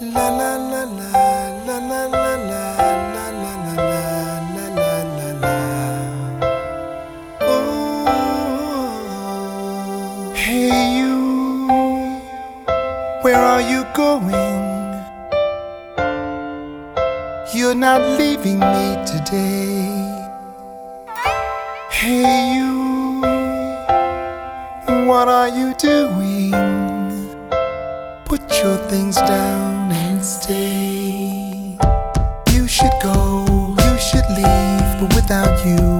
Hey you, where are you going? You're not leaving me today. Hey you, what are you doing? Put your things down and stay. You should go, you should leave, but without you.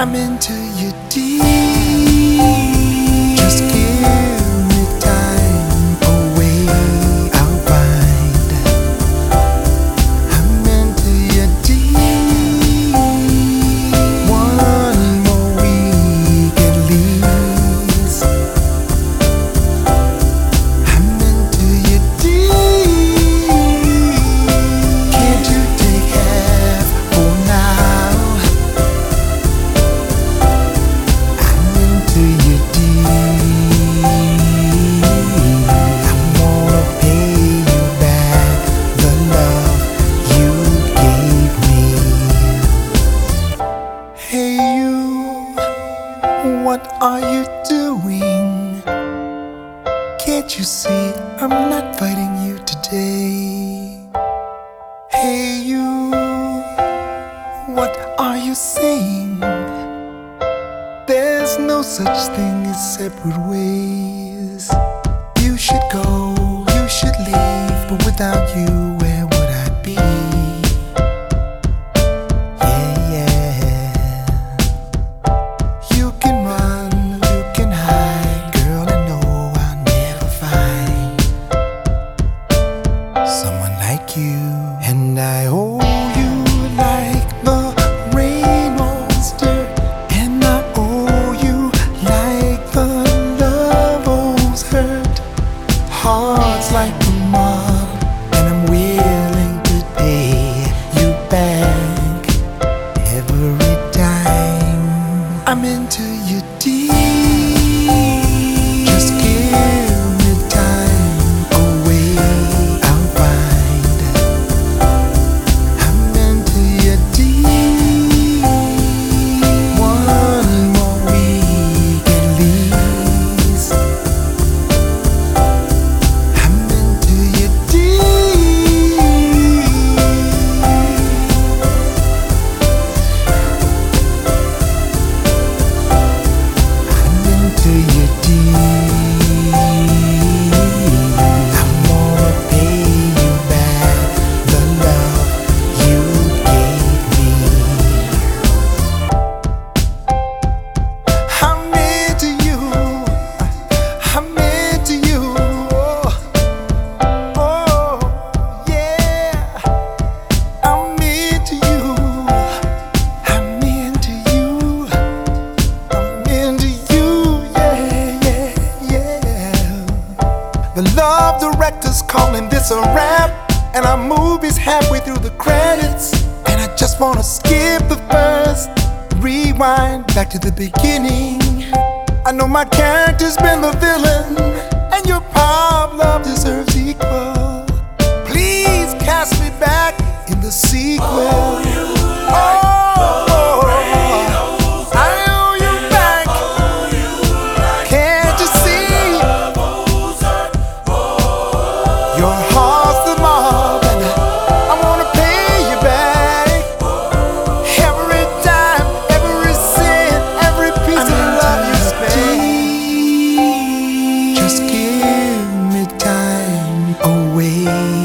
I'm into you deep. are you doing? Can't you see I'm not fighting you today? Hey, you, what are you saying? There's no such thing as separate ways. You should go, you should leave, but without you. 吗？The love director's calling this a wrap, and our movie's halfway through the credits. And I just wanna skip the first, rewind back to the beginning. I know my character's been the villain, and your pop love deserves equal. 为